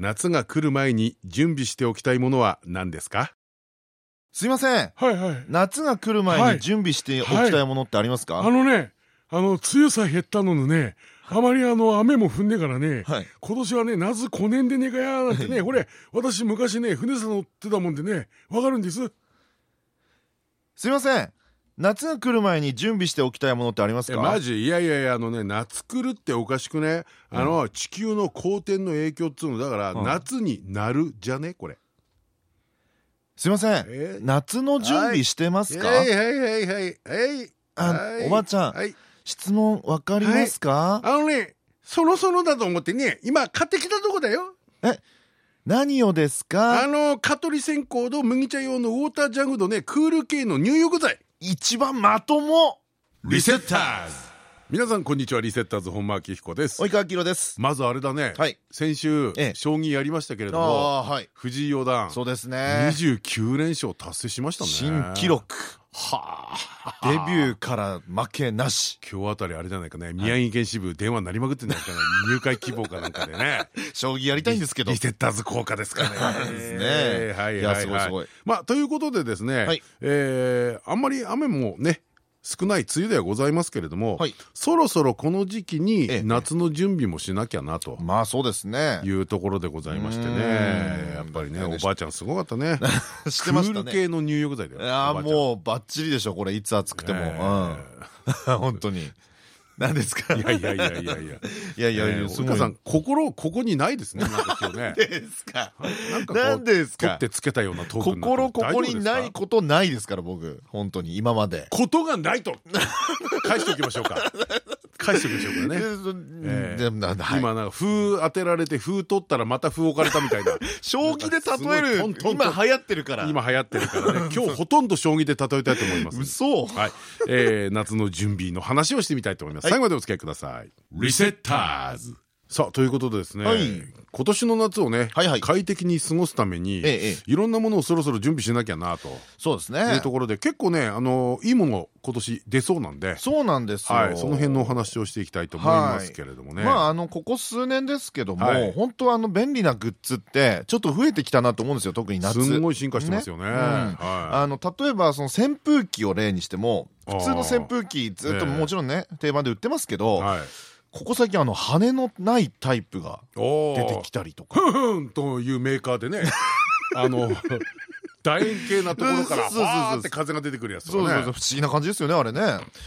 夏が来る前に準備しておきたいものは何ですか？すいません。はいはい。夏が来る前に準備しておきたいものってありますか、あのね、あの、梅雨さ減ったのにね、あまりあの、雨も降んねえからね、はい。今年はね、夏小年でねえかやーなんてね、これ、私昔ね、船さ乗ってたもんでね、わかるんです？すいません夏が来る前に準備しておきたいものってありますか？えマジ？いやいやいやあのね夏来るっておかしくね？あの、地球の公転の影響っつうの。だから、うん。夏になるじゃね？これ。すいません。え？夏の準備してますか、はい。はいはいはいはい。あはい。おばちゃんはい。質問わかりますか、あのねそろそろだと思ってね今買ってきたとこだよ。何をですあかの蚊取り線香と麦茶用のウォータージャグとねクール系の入浴剤一番まともリセッターズ。皆さんこんにちはリセッターズ本間明彦です。及川明です。まずあれだね、はい。先週、ええ。将棋やりましたけれどもはい。藤井四段そうですね。29連勝達成しましたね。新記録はあ。デビューから負けなし。今日あたりあれじゃないかね。宮城県支部電話鳴りまくってんじゃないかな。入会希望かなんかでね。将棋やりたいんですけど。リセッターズ効果ですかね。ですね。はいはいはい。すごいすごい。まあということでですね、はい。えーあんまり雨もね少ない梅雨ではございますけれども、はい。そろそろこの時期えにえ夏の準備もしなきゃなと。まあそうですね。いうところでございましてうねやっぱりねおばあちゃんすごかったね。知ってましたね。クール系の入浴剤だよあもうバッチリでしょこれ。いつ暑くても、え。うん。本当に何ですか？いやいやいやいやいや。いやいやいえーやすごいさん。心ここにないですねなんか今日ね。ですか？なんでですか？取ってつけたようなトーク心ここにないことないですから僕。本当に。今まで。ことがないと。返しておきましょうか返しておきましょうかね。ええ。でもなはい。今なんか風当てられて風取ったらまた風置かれたみたいな。将棋で例える。今流行ってるから。今流行ってるからね。今日ほとんど将棋で例えたいと思います。嘘。はい、えー、夏の準備の話をしてみたいと思います、はい。最後までお付き合いください。リセッターズさあということでですね、はい。今年の夏をね、はいはい。快適に過ごすために、ええええ。いろんなものをそろそろ準備しなきゃなとそうですいねうところで、結構ねあのいいもの今年出そうなんで。そうなんですよ。はい、その辺のお話をしていきたいと思いますけれどもね、まああのここ数年ですけども、はい。本当あの便利なグッズってちょっと増えてきたなと思うんですよ特に夏。すんごい進化してますよね。うん。はあの例えばその扇風機を例にしても普通の扇風機ずっとええもちろんね定番で売ってますけど、い、はい、ここ最近あの羽のないタイプがお出てきたりとか。ふふんというメーカーでね。あの楕円形なところからそうって風が出てくるやつそうそうそう。不思議な感じですよねあれね。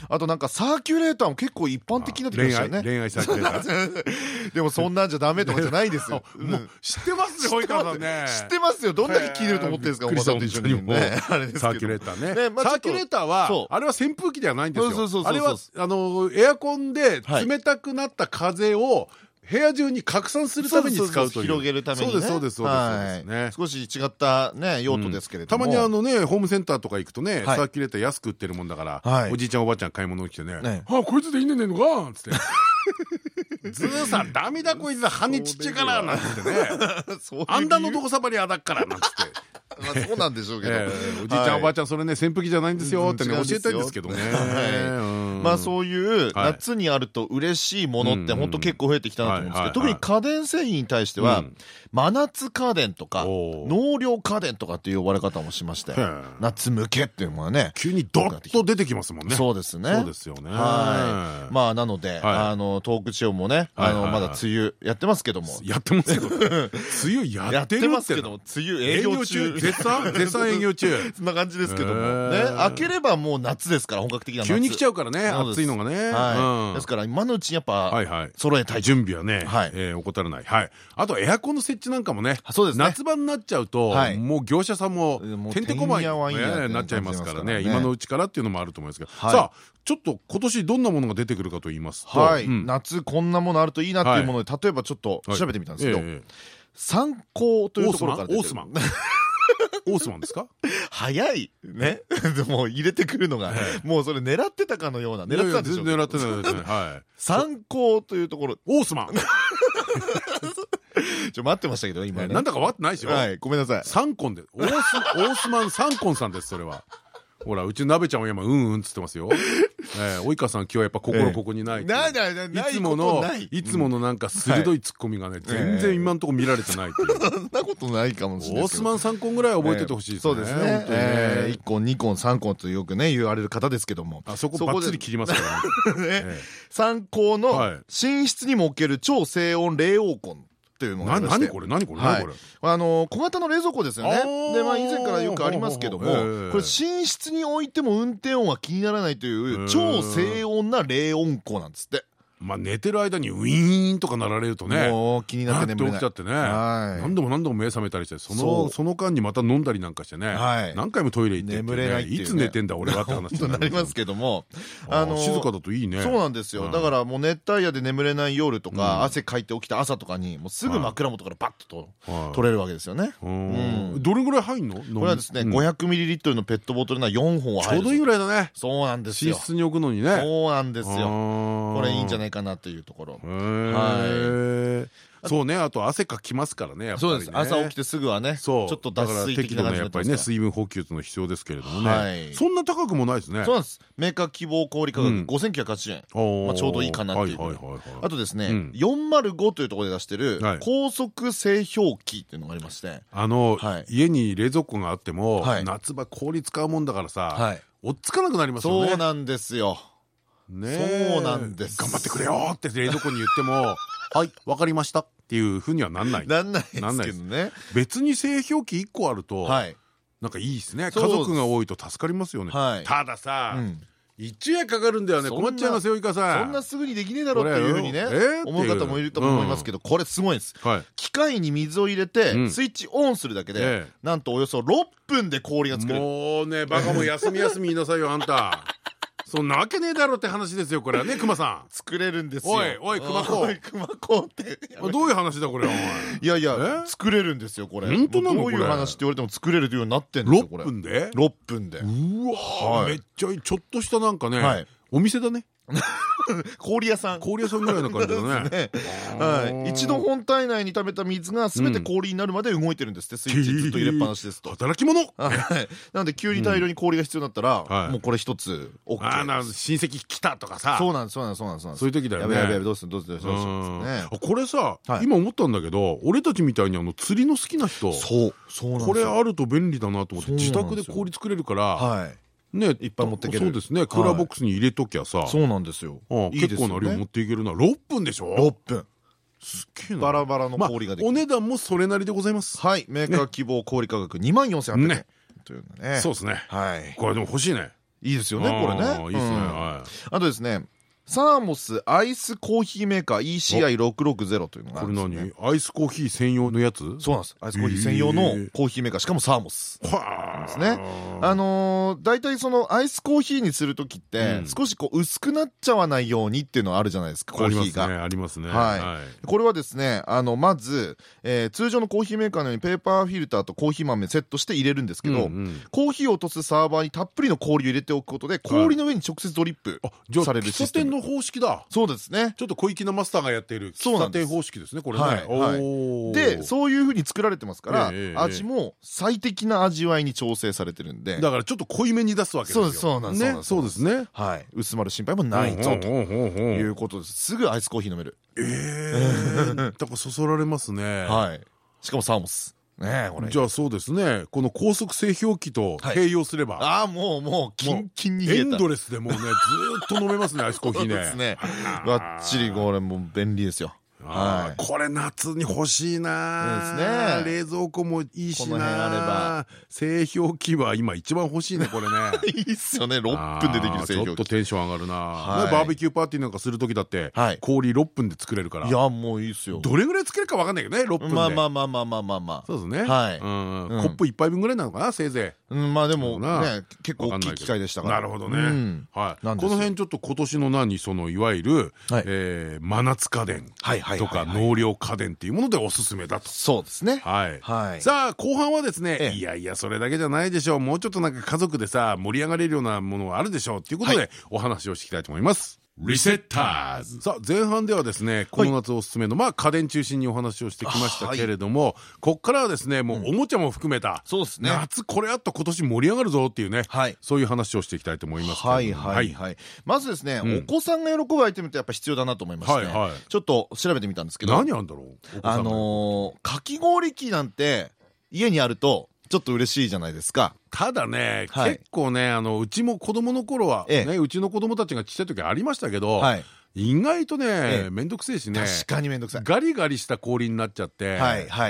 あとなんかサーキュレーターも結構一般的になってきま恋したよね。愛恋愛サーキュレーター。でもそんなんじゃダメとかじゃないですよ、う んもう知ってますね及川さんね。知ってます。よ。どんだけ聞いてると思ってるんですかおばさんと一緒に。ね サーキュレーターね。サーキュレーターはあれは扇風機ではないんですよ。そうそうそうそうあれはあのエアコンで冷たくなった風を部屋中に拡散するために使うという。広げるためにね。そうですそうですそうですねはい。少し違ったね用途ですけれども。たまにあのねホームセンターとか行くとねはい。サーキュレーター安く売ってるもんだからはい。おじいちゃんおばあちゃん買い物に来てねね。あ、こいつでいいねんねんのかつって。ずーさんダメだこいつ羽ちっちゃいから なんつってね。あんだのどこさばりあだっからなんつって。まあそうなんでしょうけど。ええおじいちゃんおばあちゃゃんそれね扇風機じゃないんですよってねうん教えたいんですけどね。はいまあそういうはい。夏にあると嬉しいものって本当結構増えてきたなと思うんですけど特はいに家電製品に対してはうん。真夏家電とか納涼家電とかっていう呼ばれ方もしましてえ。夏向けっていうのはね急にドッと出てきますもんね。そうですね。そうですよね。はい。まあなのであの東北地方もねあのまだ梅雨やってますけども。やってますけど。梅雨ややってますけども梅雨営業中。絶賛絶賛営業中。そんな感じですけども。へねー開ければもう夏ですから本格的な夏。急に来ちゃうからね暑いのがね。ですから今のうちにやっぱ揃えたいと。準備はね、怠らない、はい、あとエアコンの設置なんかもねそうですね。夏場になっちゃうと、はい。もう業者さんもてんてこまいてんやわんやってね。なっちゃいますからね。今のうちからっていうのもあると思いますけど、はい。さあちょっと今年どんなものが出てくるかと言いますと、夏こんなものあるといいなっていうもので、例えばちょっとはい調べてみたんですけど、ええ参考というところから出てる。オースマン？オースマンですか？早いね。でも入れてくるのがもうそれ狙ってたかのような狙ってたんでしょ？狙ってないですね。はい。参考というところ。オースマン。ちょ待ってましたけど今ね。なんだか分かってないですよ。はい。ごめんなさい。サンコンで。オースオースマンサンコンさんですそれはほらうちの鍋ちゃんは今うんうんっつってますよ。ええ及川さん今日やっぱ心ここにない。ないないないいつものいつものなんか鋭いツッコミがね全然今のところ見られてないっていう。そんなことないかもしれないオースマン3コンぐらい覚えててほしいですね。そうですね。ええ1コン2コン3コンとよくね言われる方ですけども。あそこバッツリ切りますから ね。参考の寝室にも置ける超静音冷黄コン。っていうのが何これ何これ何これ。あの小型の冷蔵庫ですよね。でまあ以前からよくありますけどもこれ寝室に置いても運転音は気にならないという超静音な冷音庫なんですってまあ寝てる間にウィーンとかなられるとね。もう気になって眠れない。起きちゃってね。何度も何度も目覚めたりしてそのその間にまた飲んだりなんかしてね。何回もトイレ行って眠れないいつ寝てんだ俺はって話になりますけども。あの静かだといいね。そうなんですよ。だからもう熱帯夜で眠れない夜とか汗かいて起きた朝とかにもうすぐ枕元からバッと取れるわけですよね。どれぐらい入んの？これはですね500ミリリットルのペットボトルな4本はちょうどいいぐらいだね。そうなんですよ。寝室に置くのにね。そうなんですよ。これいいんじゃないかなというところ。はい。そうね。あと汗かきますからねそうです朝起きてすぐはねちょっと脱水的な感じやっぱりね水分補給の必要ですけれどもね。そんな高くもないですね。そうなんです。メーカー希望小売価格5980円。まあちょうどいいかなっていう。あとですね405というところで出してる高速製氷機っていうのがありまして。あの家に冷蔵庫があっても夏場氷使うもんだからさ追っつかなくなりますよね。そうなんですよそうなんです。頑張ってくれよって冷蔵庫に言っても はい。わかりましたっていうふうにはなんない。なんないですけどね。別に製氷機1個あるとなんかいいですね。家族が多いと助かりますよね。たださ一夜かかるんだよね困っちゃいますよいかさ。んそんなすぐにできねえだろっていうふうにね思う方もいると思いますけどこれすごいです。機械に水を入れてスイッチオンするだけでなんとおよそ6分で氷が作れる。もうねバカも休み休み言いなさいよあんたそんなわけねえだろって話ですよこれはね熊さん。作れるんですよ。おいおい熊子。おい熊子って。どういう話だこれい。やいや作れるんですよこれ。本当なのどういう話って言われても作れるというようになってんですよこれ。6分で？6分で。うわめっちゃいい。ちょっとしたなんかねお店だね氷屋さん。氷屋さんぐらいの感じだね。はい。一度本体内に溜めた水がすべて氷になるまで動いてるんですってスイッチ。ずっと入れっぱなしですと。働き者？なので急に大量に氷が必要になったらもうこれ一つ OK 親戚来たとかさ。そうなんですそうなんですそうなんですそういう時だよね。やべやべどうするどうするどうするこれさ今思ったんだけど俺たちみたいにあの釣りの好きな人そうそうこれあると便利だなと思って自宅で氷作れるからはいね、いっぱい持っていける。そうですね。クーラーボックスに入れときゃさ。そうなんですよ。結構な量持っていけるな。6分でしょ？6分。すっげえな。バラバラの氷ができる。お値段もそれなりでございます。はい。メーカー希望小売価格2万4800円。というね。そうですね。はい。これでも欲しいね。いいですよねこれね。いいですね。あとですねサーモスアイスコーヒーメーカー ECI660 というのがこれ何？アイスコーヒー専用のやつ？そうなんです。アイスコーヒー専用のコーヒーメーカー。しかもサーモス。ですね。あの大体そのアイスコーヒーにする時って少しこう薄くなっちゃわないようにっていうのはあるじゃないですかコーヒーが。ありますね。はい。これはですねあのまず通常のコーヒーメーカーのようにペーパーフィルターとコーヒー豆セットして入れるんですけどコーヒーを落とすサーバーにたっぷりの氷を入れておくことで氷の上に直接ドリップされるシステム。の方式だ。そうですね。ちょっと小粋なマスターがやっている喫茶店方式ですねこれね。でそういうふうに作られてますから味も最適な味わいに調整されてるんで。だからちょっと濃いめに出すわけですよ。そうなんですそうですね。はい。薄まる心配もないぞと。いうことです。すぐアイスコーヒー飲める。ええ だからそそられますね。はい。しかもサーモス。ねこれ。じゃあそうですね。この高速製氷機と併用すれば。ああもうもうキンキンにエンドレスでもうねずっと飲めますねアイスコーヒーね。ばっちりこれもう便利ですよこれ夏に欲しいな。冷蔵庫もいいしな。製氷機は今一番欲しいねこれね。いいっすよね。6分でできる製氷機。ちょっとテンション上がるな。バーベキューパーティーなんかする時だって氷6分で作れるから。いやもういいっすよ。どれぐらい作れるか分かんないけどね6分で。まあまあまあまあまあまあまあ。そうですね。はい。コップ1杯分ぐらいなのかなせいぜいまあでもね結構大きい機会でしたから。なるほどね。はい。この辺ちょっと今年の何そのいわゆる真夏家電とか納涼家電っていうものでおすすめだと。そうですね。はい。さあ後半はですねいやいやそれだけじゃないでしょう。もうちょっとなんか家族でさ盛り上がれるようなものがあるでしょうっていうことでお話をしていきたいと思いますリセッターズ。さあ前半ではですねこの夏おすすめのまあ家電中心にお話をしてきましたけれどもこっからはですねもうおもちゃも含めた夏これあと今年盛り上がるぞっていうねそういう話をしていきたいと思いますはいはいはい。まずですねお子さんが喜ぶアイテムってやっぱ必要だなと思いましてちょっと調べてみたんですけど。何あんだろうあのかき氷機なんて家にあるとちょっと嬉しいじゃないですか。ただね、はい、結構ねあのうちも子供の頃は、ね、うちの子供たちがちっちゃい時ありましたけど、はい、意外とね面倒くせえしね確かに面倒くさい。ガリガリした氷になっちゃって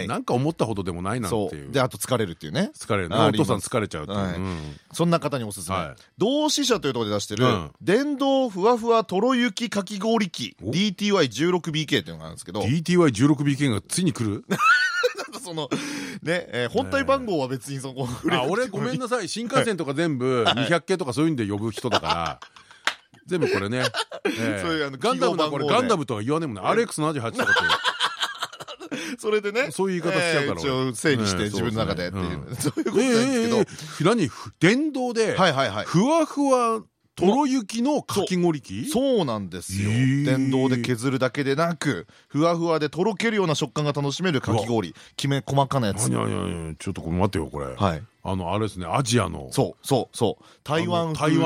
なんか思ったほどでもないなんていう。であと疲れるっていうね。疲れる。お父さん疲れちゃうっていう。そんな方におすすめ。同志社というところで出してる電動ふわふわとろ雪かき氷機。DTY16BK っていうのがあるんですけど。DTY16BK がついに来る？そのね、えー、本体番号は別にそこあ俺ごめんなさい。新幹線とか全部200系とかそういうんで呼ぶ人だから。全部これね。ガンダムだこれガンダムとは言わねえもん。ね RX78 とかって。それでね。そういう言い方しちゃうから。一応整理して自分の中でっていう。そういうことなんですけど。何？電動でふわふわとろ雪のかき氷機？そう。なんですよ。電動で削るだけでなくふわふわでとろけるような食感が楽しめるかき氷。きめ細かなやつ。ちょっと待ってよこれ。はいあのあれですねアジアの。そうそうそう。台湾風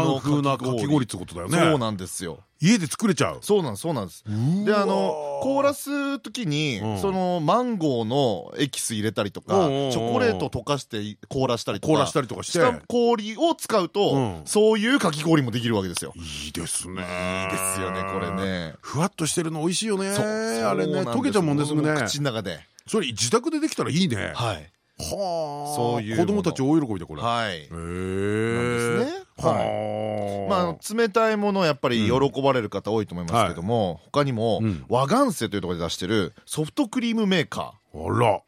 なかき氷。ってことだよね。そうなんですよ。家で作れちゃう。そうなんですそうなんです。であの凍らす時にそのマンゴーのエキス入れたりとかチョコレート溶かして凍らしたりとか。凍らしたりとかして。氷を使うとそういうかき氷もできるわけですよ。いいですね。いいですよねこれね。ふわっとしてるの美味しいよね。あれね溶けちゃうもんですね。口の中で。それ自宅でできたらいいね。はいはあ。そういう子供たち大喜びでこれ。はい。へえ。ですね。はい。まあ冷たいものやっぱり喜ばれる方多いと思いますけども他にも和元世というところで出してるソフトクリームメーカー。あら、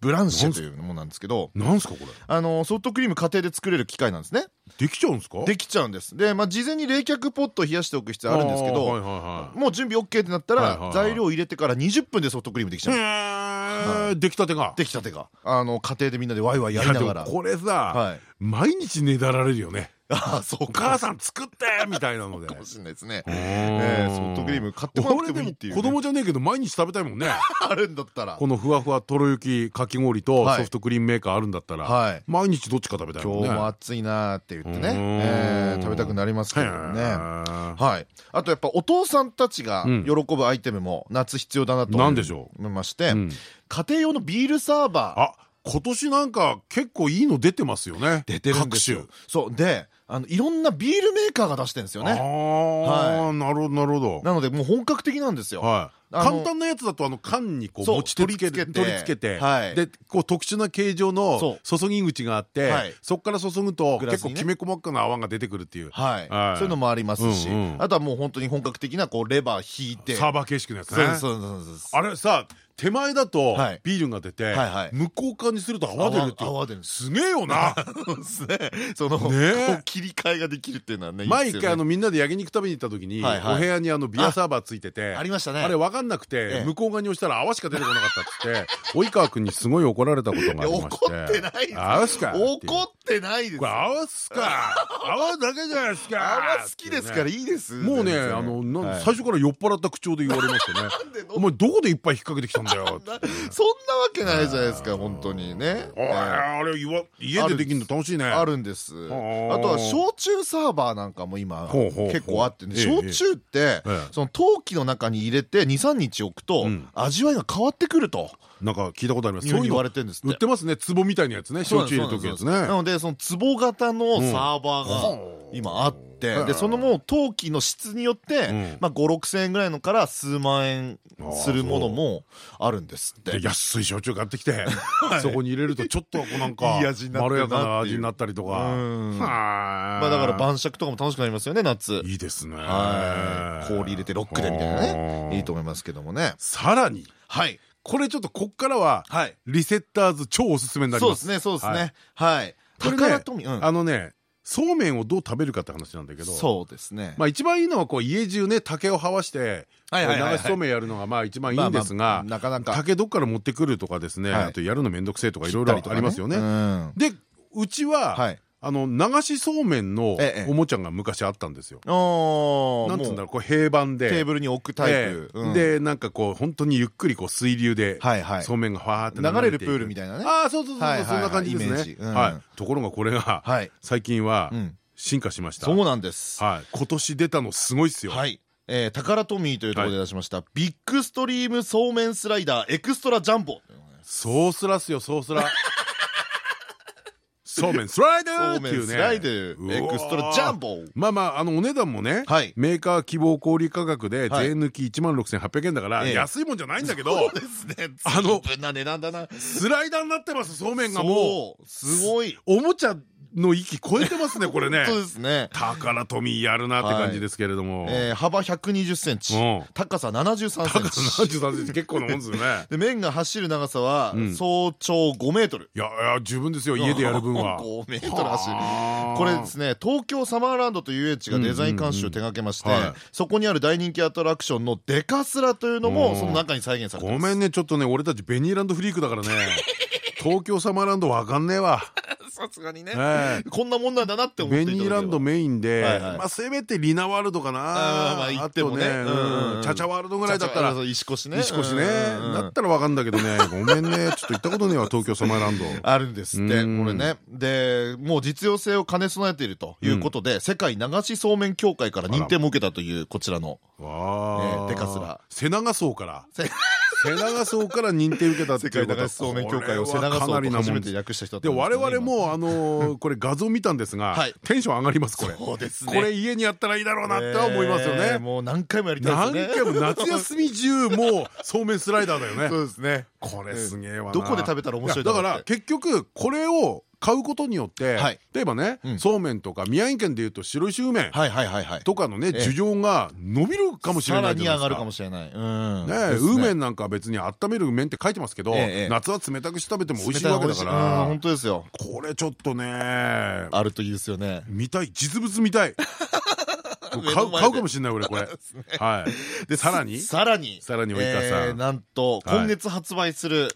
ブランシェというものなんですけどなんすかこれ。あのソフトクリーム家庭で作れる機械なんですね。できちゃうんですか？できちゃうんです。でまあ事前に冷却ポットを冷やしておく必要あるんですけどもう準備 OK ってなったら材料を入れてから20分でソフトクリームできちゃう出来たてが。出来たてが。あの家庭でみんなでワイワイやりながら。これさ毎日ねだられるよねあそうお母さん作ってみたいなので。かもしれないですね。えソフトクリーム買ってもらってもいいっていう子供じゃねえけど毎日食べたいもんね。あるんだったら。このふわふわとろ雪かき氷とソフトクリームメーカーあるんだったら毎日どっちか食べたい今日も暑いなって言ってね。食べたくなりますけどね。はい。あとやっぱお父さんたちが喜ぶアイテムも夏必要だなと思いまして家庭用のビールサーバー。あ今年なんか結構いいの出てますよね。出てるんですよ。そう。であのいろんなビールメーカーが出してるんですよね。ああ、なるほどなるほど。なのでもう本格的なんですよ。はい。簡単なやつだとあの缶にこう持ち手付けて取り付けて。でこう特殊な形状の注ぎ口があってそこから注ぐと結構きめ細かな泡が出てくるっていう。そういうのもありますし。あとはもう本当に本格的なこうレバー引いて。サーバー形式のやつね。あれさ手前だとビールが出て向こう側にすると泡出るっていう。す。げえよな。その切り替えができるっていうのはね前一回みんなで焼肉食べに行った時にお部屋にあのビアサーバーついててありましたね。あれ分かんなくて向こう側に押したら泡しか出てこなかったっつって及川君にすごい怒られたことがありまして。怒ってない泡すか？怒ってないですこれ泡すか？泡だけじゃないですか？泡好きですからいいです。もうねあの最初から酔っ払った口調で言われましてね。お前どこでいっぱい引っ掛けてきたんだよ。そんなわけないじゃないですか本当にね。あれ家でできるの楽しいね。あるんです。あとは焼酎サーバーなんかも今結構あってね。焼酎ってその陶器の中に入れて23日置くと味わいが変わってくると。なんか聞いたことあります。そう言われてるんです売ってますね。壺みたいなやつね。焼酎入れとくやつね。なのでその壺型のサーバーが今あってでそのもう陶器の質によってまあ5 6千円ぐらいのから数万円するものもあるんですって。安い焼酎買ってきて そこに入れるとちょっこうなんかまろやかな味になったりとか。まあだから晩酌とかも楽しくなりますよね夏。いいですね。氷入れてロックでみたいなね。いいと思いますけどもね。さらにはい。これちょっとこっからはリセッターズ超おすすめになります。そうですねそうですね。はい。宝富あのねそうめんをどう食べるかって話なんだけどそうですね。まあ一番いいのはこう家中ね竹をはわして流しそうめんやるのがまあ一番いいんですがなかなか。竹どっから持ってくるとかですねあとやるの面倒くせえとかいろいろありますよね。でうちはあの流しそうめんのおもちゃが昔あったんですよ。なんつうんだろうこう平板で。テーブルに置くタイプ。でなんかこう本当にゆっくりこう水流でそうめんがファーって流れるプールみたいなね。ああそうそうそうそんな感じですね。はい。ところがこれが最近は進化しました。そうなんです。はい。今年出たのすごいっすよ。はい。えー、タカラトミーというところで出しました、ビッグストリームそうめんスライダーエクストラジャンボ。そうすらっすよそうすら そうめんスライダーっていうね。スライダー。エクストラジャンボ。まあまあ、あの、お値段もね、メーカー希望小売価格で税抜き1万6800円だから、安いもんじゃないんだけど、そうですね。あの、な値段だな。スライダーになってます、そうめんがもう。すごい。おもちゃの域超えてますねこれね。そうですね。宝富やるなって感じですけれども。幅120センチ。高さ73センチ。高さ73センチ結構なもんですよね。で面が走る長さは総長5メートル。いやいや十分ですよ。家でやる分は。5メートル走る。これですね東京サマーランドという遊園地がデザイン監修を手掛けましてそこにある大人気アトラクションのデカスラというのもその中に再現されてます。ごめんねちょっとね俺たちベニーランドフリークだからね。東京サマーランドわかんねえわ さすがにね。こんなもんなんだなって思ってベニーランドメインでまあせめてリナワールドかな。あってもね。チャチャワールドぐらいだったら。石越ね。石越ね。だったらわかんだけどね。ごめんね。ちょっと行ったことねえわ東京サマーランド。あるんですってこれね。でもう実用性を兼ね備えているということで世界流しそうめん協会から認定も受けたというこちらのデカスラ背長そうから。瀬 長荘から認定受けたっていうこと。はそうめん協会を瀬長荘と初めて訳した人で我々もあのこれ画像見たんですがテンション上がりますこれ。そうですね。これ家にやったらいいだろうなって思いますよね。もう何回もやりたいですね。何回も夏休み中もうそうめんスライダーだよね。そうですね。これすげえわどこで食べたら面白いだから結局これを買うことによって例えばねそうめんとか宮城県でいうと白石梅とかのね需要が伸びるかもしれないさらに上がるかもしれない。ねウーメンなんか別に温める麺って書いてますけど夏は冷たくして食べても美味しいわけだから。本当ですよ。これちょっとねあるといいですよね。見たい。実物見たい。買う買うかもしれない俺これ。はい。でさらに？さらに。さらに及川さん。なんと今月発売する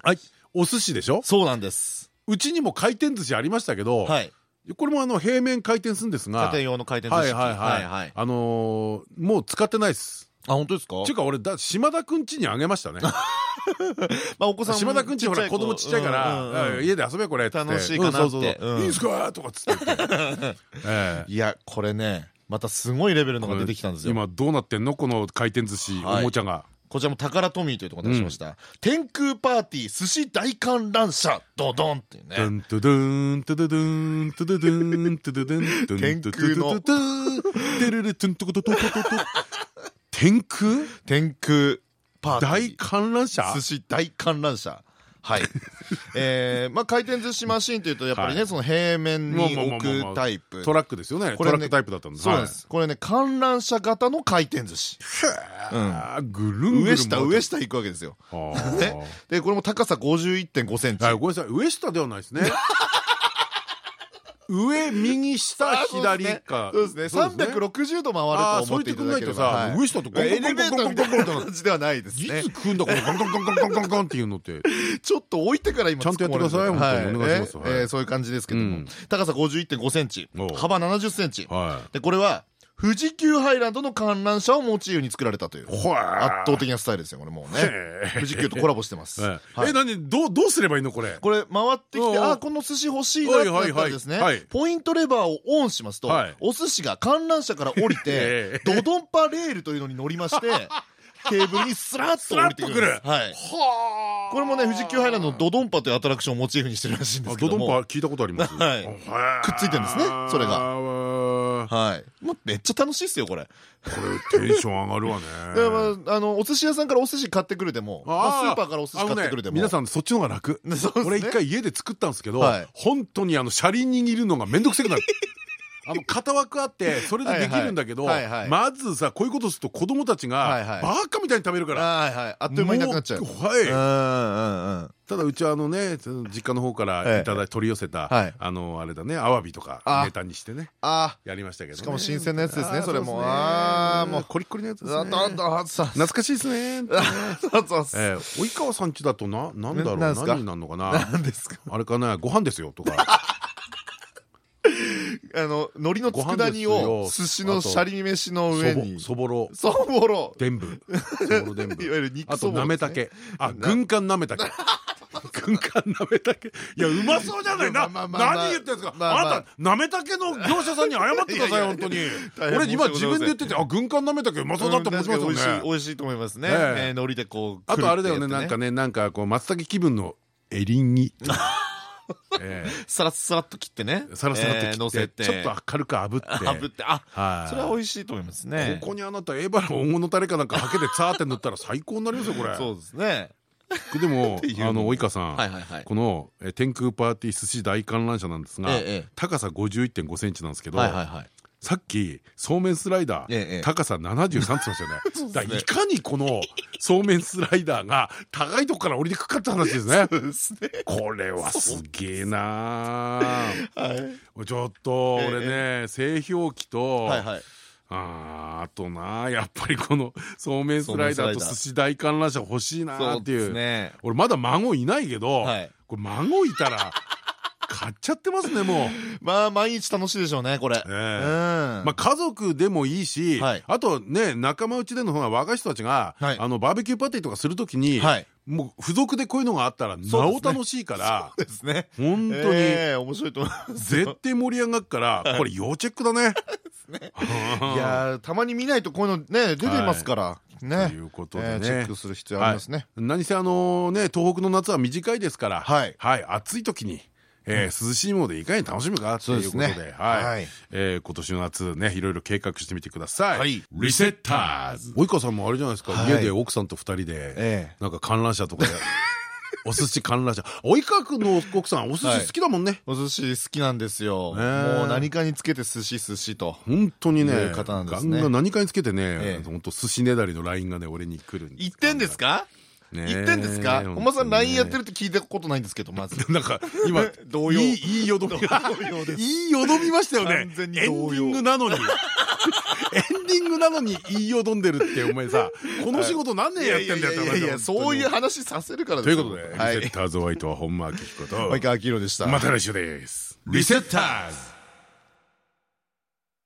お寿司でしょ？そうなんですうちにも回転寿司ありましたけど、はい、これもあの平面回転するんですが家庭用の回転寿司はいはいはい。あのもう使ってないです。あ本当ですか？っていうか俺だ島田くん家にあげましたね。まあお子さん島田くんちほら子供ちっちゃいから家で遊べこれ。楽しいかなって。いいですか？とかっつって。いやこれねまたすごいレベルのが出てきたんですよ。今どうなってんの？この回転寿司おもちゃがこちらも宝トミーというところで出しました、天空パーティー寿司大観覧車。ドドンっていうね。ドントドゥントドドゥントドドゥントドドゥン天空？のテレレトゥントコトトトト天空天空パーティー大観覧車寿司大観覧車はい。えー、まあ回転寿司マシンというとやっぱりねその平面に置くタイプ。トラックですよね。トラックタイプだったんです。そうです。これね観覧車型の回転寿司。うん。ぐるん上下上下行くわけですよ。でこれも高さ51.5センチ。ごめんなさい上下ではないですね。上右下左か。そうですね。360度回ると思っていただければ。上下とエレベーターみたいな感じではないですねいつ食うんだこのガンガンガンガンガンガンっていうのってちょっと置いてから今ちゃんとやってください本当にお願いしますそういう感じですけども高さ51.5センチ幅70センチでこれは富士急ハイランドの観覧車をモチーフに作られたという。圧倒的なスタイルですよこれもうね。富士急とコラボしてます。え何？どうどうすればいいのこれ？これ回ってきてあこの寿司欲しいなってなったらですねポイントレバーをオンしますとお寿司が観覧車から降りて ドドンパレールというのに乗りまして ケーブルにスラッと降りてくる。はい。これもね富士急ハイランドのドドンパというアトラクションをモチーフにしてるらしいんですけどドドンパ聞いたことあります。はい。くっついてるんですねそれがはい。もうめっちゃ楽しいっすよこれ。これテンション上がるわね。あのお寿司屋さんからお寿司買ってくるでもスーパーからお寿司買ってくるでも。皆さんそっちの方が楽。俺一回家で作ったんですけど本当にあの車輪握るのが面倒くさくなるあの型枠あってそれでできるんだけどまずさこういうことすると子供たちがバカみたいに食べるから。あっという間になくなっちゃう。はい。ただうちはあのね実家の方からいただ取り寄せたあのあれだねアワビとかネタにしてね。やりましたけどしかも新鮮なやつですねそれも。ああもう。コリコリのやつですね。懐かしいですね。及川さんちだとななんだろう。何になるのかな？あれかな？ご飯ですよとか あの海苔の佃煮を寿司のシャリ飯の上に。そぼろ。そぼろ。伝部。そぼろ伝部。いわゆる肉そぼろあとなめたけ。あ軍艦なめたけ。軍艦なめたけ。いやうまそうじゃない。な何言ってんですか。あなたなめたけの業者さんに謝ってください本当に。俺今自分で言っててあ軍艦なめたけうまそうだって思いますよね。美味しいと思いますね。海苔でこうあとあれだよねなんかね。なんかこう松茸気分のエリンギ さらさらっと切ってね。さらさらっと切ってちょっと明るく炙って。炙ってあそれは美味しいと思いますね。ここにあなたエバの黄金のタレかなんかはけでツァーって塗ったら最高になりますよこれ。そうですね。でもあの及川さんこの天空パーティー寿司大観覧車なんですが高さ51.5センチなんですけどさっきそうめんスライダー高さ73って言ってましたよね。いかにこのそうめんスライダーが高いとこから降りてくかって話ですね。これはすげえなちょっと俺ね製氷機とああとなやっぱりこの そうめんスライダーと寿司大観覧車欲しいなっていう。俺まだ孫いないけどこれ孫いたら買っちゃってますねもう。まあ毎日楽しいでしょうねこれ。まあ家族でもいいしあとね仲間内での方が若い人たちがあのバーベキューパーティーとかするときにもう付属でこういうのがあったらなお楽しいからそうですね。本当に面白いと思います絶対盛り上がるからこれ要チェックだね。いやたまに見ないとこういうのね出てますからね。ということでチェックする必要ありますね。何せあのね東北の夏は短いですからはい暑い時にえー、涼しいものでいかに楽しむかということで、はい、え今年の夏ね、いろいろ計画してみてください。リセッターズ。及川さんもあれじゃないですか、家で奥さんと二人で、なんか観覧車とかで。お寿司観覧車。及川君の奥さん、お寿司好きだもんね。お寿司好きなんですよ。もう何かにつけて寿司寿司と。本当にね。方なんですね。何かにつけてね、本当寿司ねだりのラインがね、俺に来る言ってんですか？言ってんですか？本間さん LINE やってるって聞いたことないんですけどまず。なんか今 同様。いいよどみ いいよどみましたよね。エンディングなのに。エンディングなのに言いよどんでるってお前さこの仕事何年やってんだよっていやそういう話させるからということでリセッターズホワイトは本間明彦と及川明宏でした。また来週です。リセッターズ